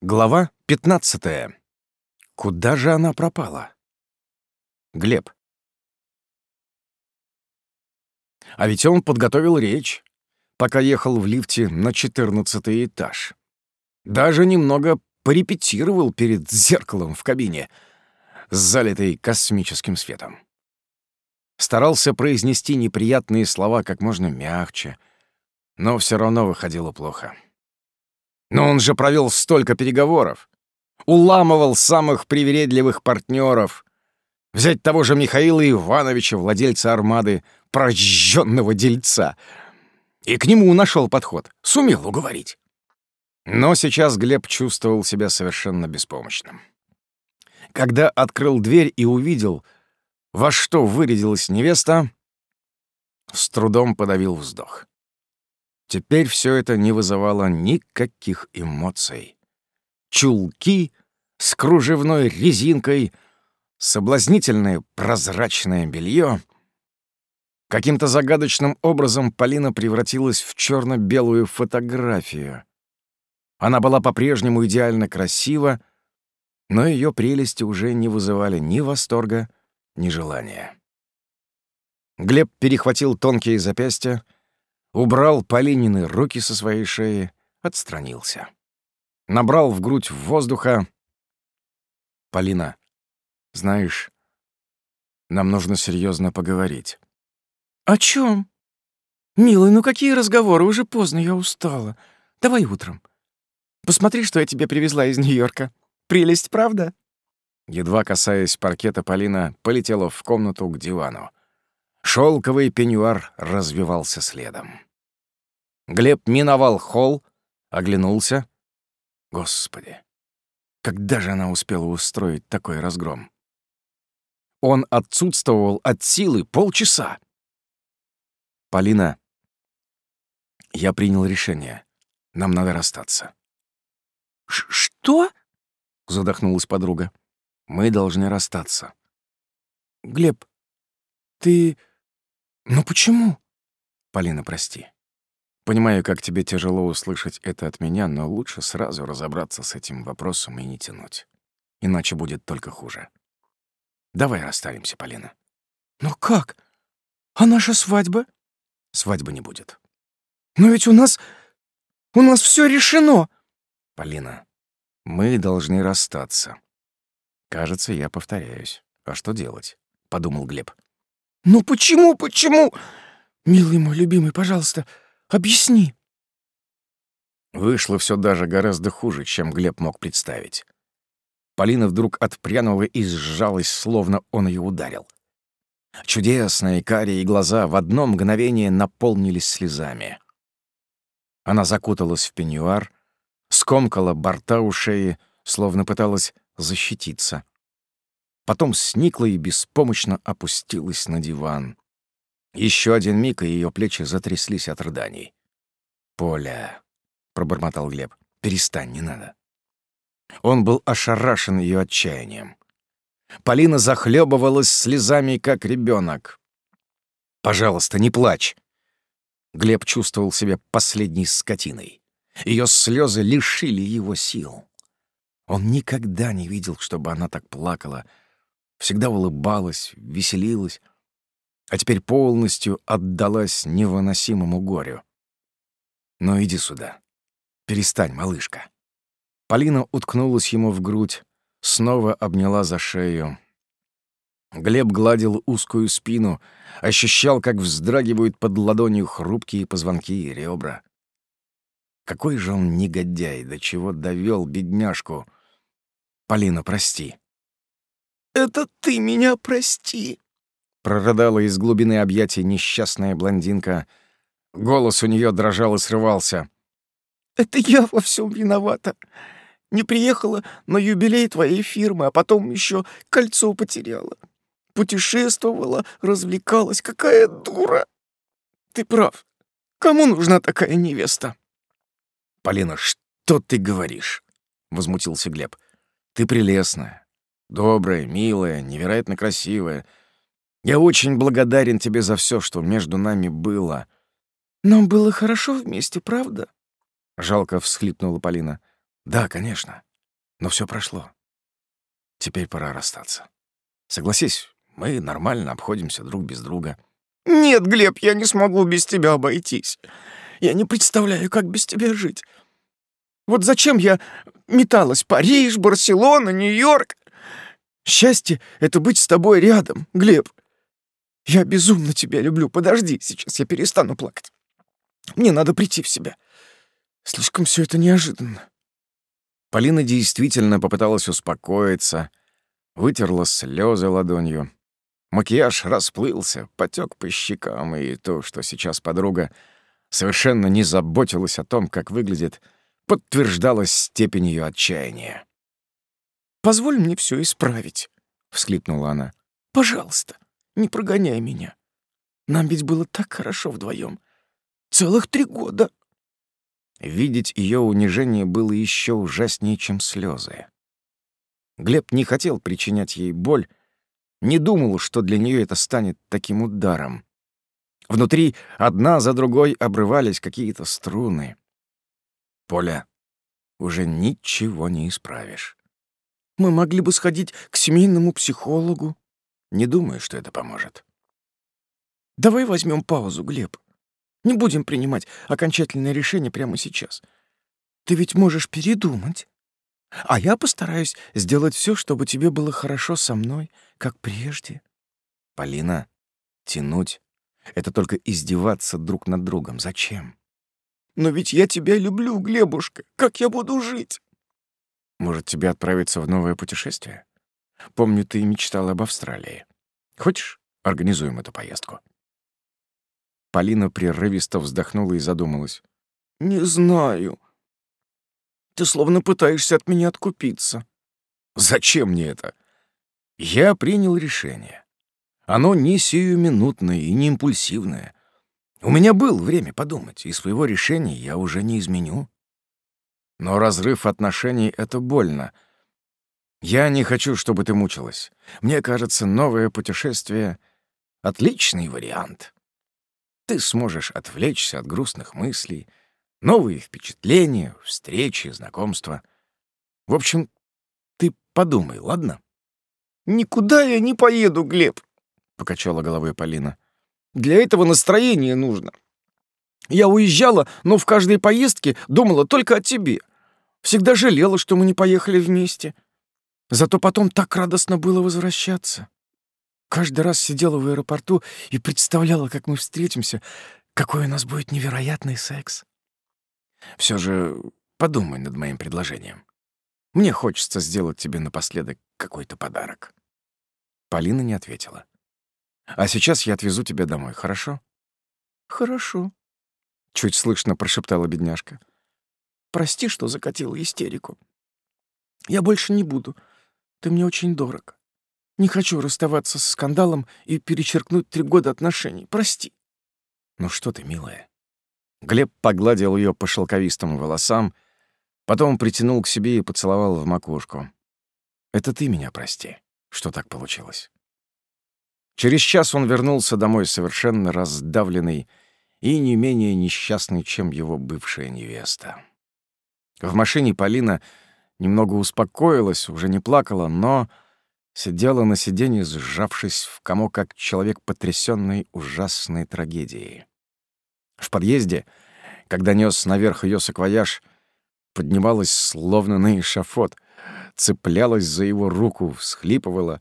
Глава 15. Куда же она пропала? Глеб. А ведь он подготовил речь, пока ехал в лифте на четырнадцатый этаж. Даже немного порепетировал перед зеркалом в кабине, залитой космическим светом. Старался произнести неприятные слова как можно мягче, но все равно выходило плохо. Но он же провел столько переговоров. Уламывал самых привередливых партнеров. Взять того же Михаила Ивановича, владельца армады, прожженного дельца. И к нему нашел подход. Сумел уговорить. Но сейчас Глеб чувствовал себя совершенно беспомощным. Когда открыл дверь и увидел, во что вырядилась невеста, с трудом подавил вздох. Теперь все это не вызывало никаких эмоций. Чулки с кружевной резинкой, соблазнительное прозрачное белье. Каким-то загадочным образом Полина превратилась в черно белую фотографию. Она была по-прежнему идеально красива, но ее прелести уже не вызывали ни восторга, ни желания. Глеб перехватил тонкие запястья, убрал Полинины руки со своей шеи, отстранился. Набрал в грудь воздуха. «Полина, знаешь, нам нужно серьезно поговорить». «О чем? Милый, ну какие разговоры? Уже поздно, я устала. Давай утром. Посмотри, что я тебе привезла из Нью-Йорка. Прелесть, правда?» Едва касаясь паркета, Полина полетела в комнату к дивану. Шелковый пеньюар развивался следом. Глеб миновал холл, оглянулся. Господи, когда же она успела устроить такой разгром? Он отсутствовал от силы полчаса. «Полина, я принял решение. Нам надо расстаться». «Что?» — задохнулась подруга. «Мы должны расстаться». «Глеб, ты «Но почему?» «Полина, прости. Понимаю, как тебе тяжело услышать это от меня, но лучше сразу разобраться с этим вопросом и не тянуть. Иначе будет только хуже. Давай расстанемся, Полина». «Но как? А наша свадьба?» «Свадьбы не будет». «Но ведь у нас... у нас все решено!» «Полина, мы должны расстаться». «Кажется, я повторяюсь. А что делать?» — подумал Глеб. «Ну почему, почему? Милый мой любимый, пожалуйста, объясни». Вышло все даже гораздо хуже, чем Глеб мог представить. Полина вдруг отпрянула и сжалась, словно он ее ударил. Чудесные карие глаза в одно мгновение наполнились слезами. Она закуталась в пеньюар, скомкала борта у шеи, словно пыталась защититься потом сникла и беспомощно опустилась на диван. Еще один миг, и ее плечи затряслись от рыданий. «Поля», — пробормотал Глеб, — «перестань, не надо». Он был ошарашен ее отчаянием. Полина захлебывалась слезами, как ребенок. «Пожалуйста, не плачь!» Глеб чувствовал себя последней скотиной. Ее слезы лишили его сил. Он никогда не видел, чтобы она так плакала, всегда улыбалась, веселилась, а теперь полностью отдалась невыносимому горю. «Ну иди сюда. Перестань, малышка». Полина уткнулась ему в грудь, снова обняла за шею. Глеб гладил узкую спину, ощущал, как вздрагивают под ладонью хрупкие позвонки и ребра. Какой же он негодяй, до чего довел бедняжку. Полина, прости. Это ты меня прости!» Прорыдала из глубины объятий несчастная блондинка. Голос у нее дрожал и срывался. «Это я во всем виновата. Не приехала на юбилей твоей фирмы, а потом еще кольцо потеряла. Путешествовала, развлекалась. Какая дура! Ты прав. Кому нужна такая невеста?» «Полина, что ты говоришь?» — возмутился Глеб. «Ты прелестная, Добрая, милая, невероятно красивая. Я очень благодарен тебе за все, что между нами было. Нам было хорошо вместе, правда? Жалко всхлипнула Полина. Да, конечно. Но все прошло. Теперь пора расстаться. Согласись, мы нормально обходимся друг без друга. Нет, Глеб, я не смогу без тебя обойтись. Я не представляю, как без тебя жить. Вот зачем я металась Париж, Барселона, Нью-Йорк? Счастье — это быть с тобой рядом, Глеб. Я безумно тебя люблю. Подожди, сейчас я перестану плакать. Мне надо прийти в себя. Слишком все это неожиданно. Полина действительно попыталась успокоиться, вытерла слезы ладонью. Макияж расплылся, потек по щекам, и то, что сейчас подруга совершенно не заботилась о том, как выглядит, подтверждалась степень ее отчаяния. «Позволь мне все исправить», — всхлипнула она. «Пожалуйста, не прогоняй меня. Нам ведь было так хорошо вдвоем. Целых три года». Видеть ее унижение было еще ужаснее, чем слезы. Глеб не хотел причинять ей боль, не думал, что для нее это станет таким ударом. Внутри одна за другой обрывались какие-то струны. Поля, уже ничего не исправишь. Мы могли бы сходить к семейному психологу. Не думаю, что это поможет. Давай возьмем паузу, Глеб. Не будем принимать окончательное решение прямо сейчас. Ты ведь можешь передумать. А я постараюсь сделать все, чтобы тебе было хорошо со мной, как прежде. Полина, тянуть — это только издеваться друг над другом. Зачем? Но ведь я тебя люблю, Глебушка. Как я буду жить? Может, тебе отправиться в новое путешествие? Помню, ты мечтала об Австралии. Хочешь, организуем эту поездку?» Полина прерывисто вздохнула и задумалась. «Не знаю. Ты словно пытаешься от меня откупиться». «Зачем мне это? Я принял решение. Оно не сиюминутное и не импульсивное. У меня было время подумать, и своего решения я уже не изменю. Но разрыв отношений — это больно. Я не хочу, чтобы ты мучилась. Мне кажется, новое путешествие — отличный вариант. Ты сможешь отвлечься от грустных мыслей, новые впечатления, встречи, знакомства. В общем, ты подумай, ладно? «Никуда я не поеду, Глеб», — покачала головой Полина. «Для этого настроение нужно. Я уезжала, но в каждой поездке думала только о тебе. Всегда жалела, что мы не поехали вместе. Зато потом так радостно было возвращаться. Каждый раз сидела в аэропорту и представляла, как мы встретимся, какой у нас будет невероятный секс. Все же подумай над моим предложением. Мне хочется сделать тебе напоследок какой-то подарок. Полина не ответила. «А сейчас я отвезу тебя домой, хорошо?» «Хорошо», — чуть слышно прошептала бедняжка. «Прости, что закатила истерику. Я больше не буду. Ты мне очень дорог. Не хочу расставаться с скандалом и перечеркнуть три года отношений. Прости». «Ну что ты, милая?» Глеб погладил ее по шелковистым волосам, потом притянул к себе и поцеловал в макушку. «Это ты меня прости что так получилось. Через час он вернулся домой совершенно раздавленный и не менее несчастный, чем его бывшая невеста. В машине Полина немного успокоилась, уже не плакала, но сидела на сиденье, сжавшись в комок, как человек, потрясенный ужасной трагедией. В подъезде, когда нес наверх ее саквояж, поднималась словно на эшафот — цеплялась за его руку, всхлипывала.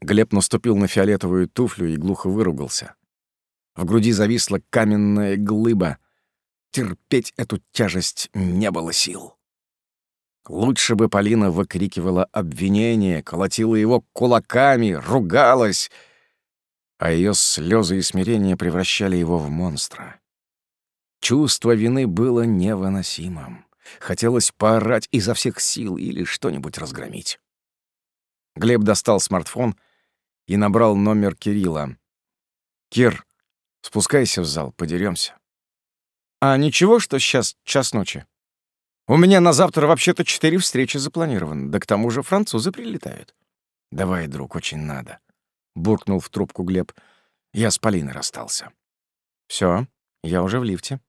Глеб наступил на фиолетовую туфлю и глухо выругался. В груди зависла каменная глыба. Терпеть эту тяжесть не было сил. Лучше бы Полина выкрикивала обвинение, колотила его кулаками, ругалась, а ее слезы и смирение превращали его в монстра. Чувство вины было невыносимым. Хотелось поорать изо всех сил или что-нибудь разгромить. Глеб достал смартфон и набрал номер Кирилла. «Кир, спускайся в зал, подеремся. «А ничего, что сейчас час ночи? У меня на завтра вообще-то четыре встречи запланированы, да к тому же французы прилетают». «Давай, друг, очень надо», — буркнул в трубку Глеб. «Я с Полиной расстался». Все, я уже в лифте».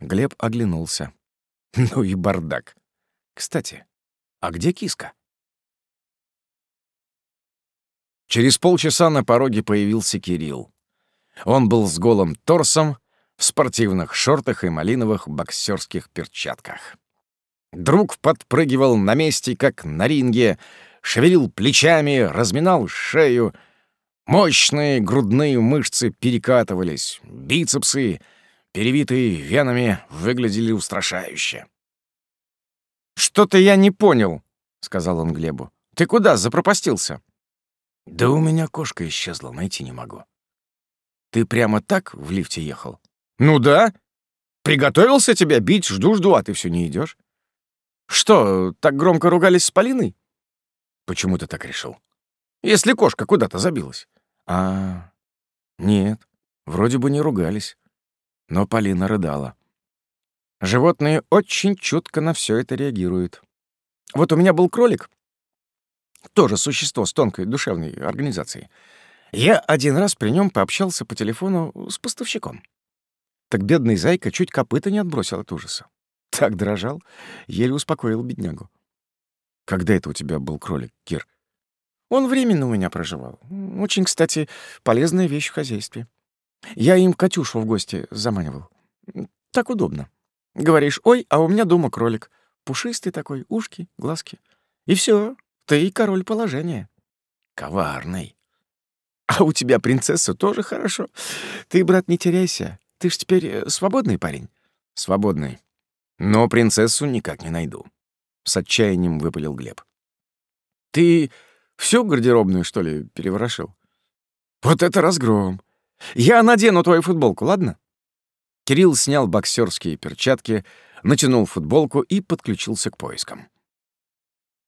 Глеб оглянулся. Ну и бардак. Кстати, а где киска? Через полчаса на пороге появился Кирилл. Он был с голым торсом, в спортивных шортах и малиновых боксерских перчатках. Друг подпрыгивал на месте, как на ринге, шевелил плечами, разминал шею. Мощные грудные мышцы перекатывались, бицепсы, перевитые венами, выглядели устрашающе. «Что-то я не понял», — сказал он Глебу. «Ты куда запропастился?» «Да у меня кошка исчезла, найти не могу». «Ты прямо так в лифте ехал?» «Ну да. Приготовился тебя бить, жду-жду, а ты все не идешь. Что, так громко ругались с Полиной?» «Почему ты так решил?» «Если кошка куда-то забилась». «А, нет, вроде бы не ругались». Но Полина рыдала. Животные очень чутко на все это реагируют. Вот у меня был кролик, тоже существо с тонкой душевной организацией. Я один раз при нем пообщался по телефону с поставщиком. Так бедный зайка чуть копыта не отбросил от ужаса. Так дрожал, еле успокоил беднягу. Когда это у тебя был кролик, Кир? Он временно у меня проживал. Очень, кстати, полезная вещь в хозяйстве. Я им Катюшу в гости заманивал. Так удобно. Говоришь, ой, а у меня дома кролик. Пушистый такой, ушки, глазки. И все, ты король положения. Коварный. А у тебя принцесса тоже хорошо. Ты, брат, не теряйся. Ты ж теперь э, свободный парень. Свободный. Но принцессу никак не найду. С отчаянием выпалил Глеб. Ты всю гардеробную, что ли, переворошил? Вот это разгром. Я надену твою футболку, ладно? Кирилл снял боксерские перчатки, натянул футболку и подключился к поискам.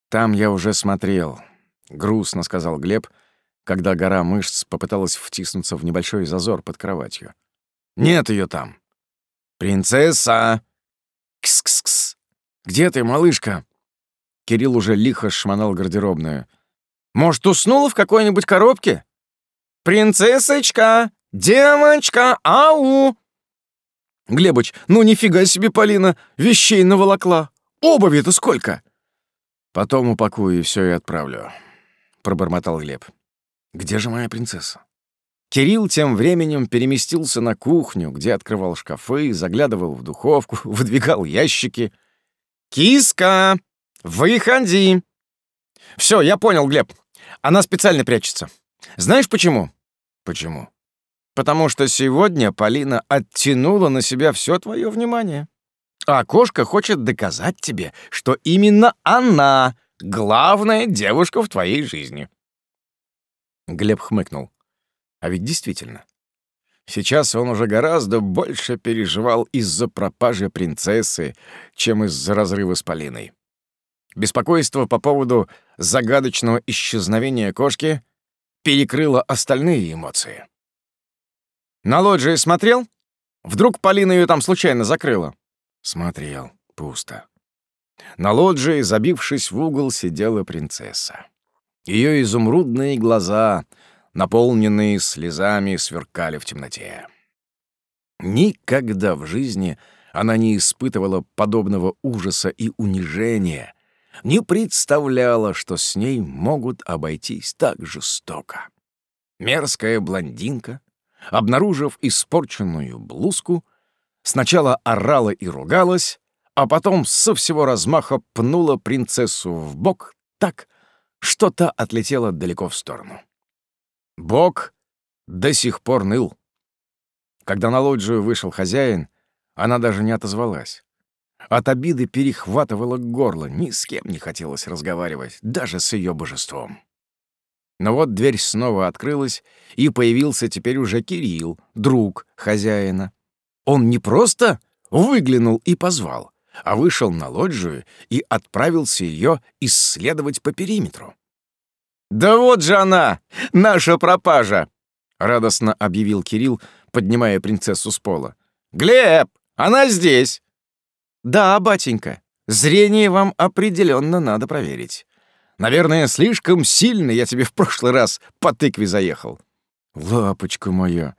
«Там я уже смотрел», — грустно сказал Глеб, когда гора мышц попыталась втиснуться в небольшой зазор под кроватью. «Нет ее там». «Принцесса!» «Кс-кс-кс! Где ты, малышка?» Кирилл уже лихо шмонал гардеробную. «Может, уснула в какой-нибудь коробке?» «Принцессочка! Девочка! Ау!» Глебыч, ну нифига себе, Полина, вещей наволокла. Обуви-то сколько? Потом упакую и все и отправлю, пробормотал Глеб. Где же моя принцесса? Кирилл тем временем переместился на кухню, где открывал шкафы, заглядывал в духовку, выдвигал ящики. «Киска, выходи!» «Все, я понял, Глеб. Она специально прячется. Знаешь почему?» «Почему?» потому что сегодня Полина оттянула на себя все твое внимание. А кошка хочет доказать тебе, что именно она — главная девушка в твоей жизни. Глеб хмыкнул. А ведь действительно. Сейчас он уже гораздо больше переживал из-за пропажи принцессы, чем из-за разрыва с Полиной. Беспокойство по поводу загадочного исчезновения кошки перекрыло остальные эмоции. На лоджии смотрел? Вдруг Полина ее там случайно закрыла? Смотрел. Пусто. На лоджии, забившись в угол, сидела принцесса. Ее изумрудные глаза, наполненные слезами, сверкали в темноте. Никогда в жизни она не испытывала подобного ужаса и унижения, не представляла, что с ней могут обойтись так жестоко. Мерзкая блондинка, обнаружив испорченную блузку, сначала орала и ругалась, а потом со всего размаха пнула принцессу в бок так, что та отлетела далеко в сторону. Бок до сих пор ныл. Когда на лоджию вышел хозяин, она даже не отозвалась. От обиды перехватывало горло, ни с кем не хотелось разговаривать, даже с ее божеством. Но вот дверь снова открылась, и появился теперь уже Кирилл, друг хозяина. Он не просто выглянул и позвал, а вышел на лоджию и отправился ее исследовать по периметру. «Да вот же она, наша пропажа!» — радостно объявил Кирилл, поднимая принцессу с пола. «Глеб, она здесь!» «Да, батенька, зрение вам определенно надо проверить. Наверное, слишком сильно я тебе в прошлый раз по тыкве заехал. Лапочка моя,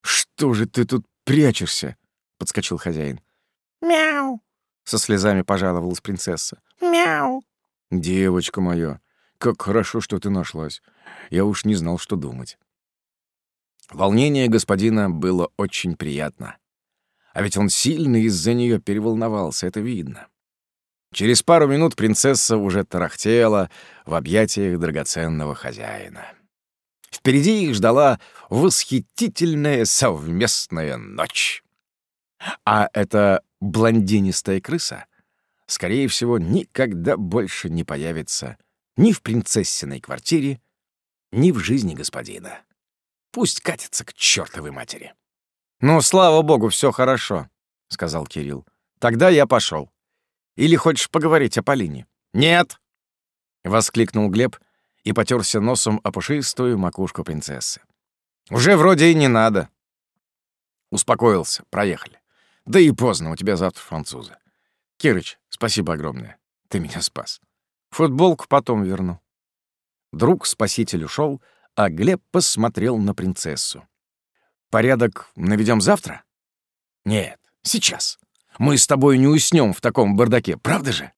что же ты тут прячешься? Подскочил хозяин. Мяу. — со слезами пожаловалась принцесса. Мяу. «Девочка моя, как хорошо, что ты нашлась. Я уж не знал, что думать». Волнение господина было очень приятно. А ведь он сильно из-за нее переволновался, это видно. Через пару минут принцесса уже тарахтела в объятиях драгоценного хозяина. Впереди их ждала восхитительная совместная ночь. А эта блондинистая крыса, скорее всего, никогда больше не появится ни в принцессиной квартире, ни в жизни господина. Пусть катится к чертовой матери. «Ну, слава богу, все хорошо», — сказал Кирилл. «Тогда я пошел. Или хочешь поговорить о Полине?» «Нет!» — воскликнул Глеб и потерся носом о пушистую макушку принцессы. «Уже вроде и не надо». Успокоился, проехали. Да и поздно, у тебя завтра французы. Кирыч, спасибо огромное. Ты меня спас. Футболку потом верну. Друг-спаситель ушел, а Глеб посмотрел на принцессу. Порядок наведем завтра? Нет, сейчас. Мы с тобой не уснем в таком бардаке, правда же?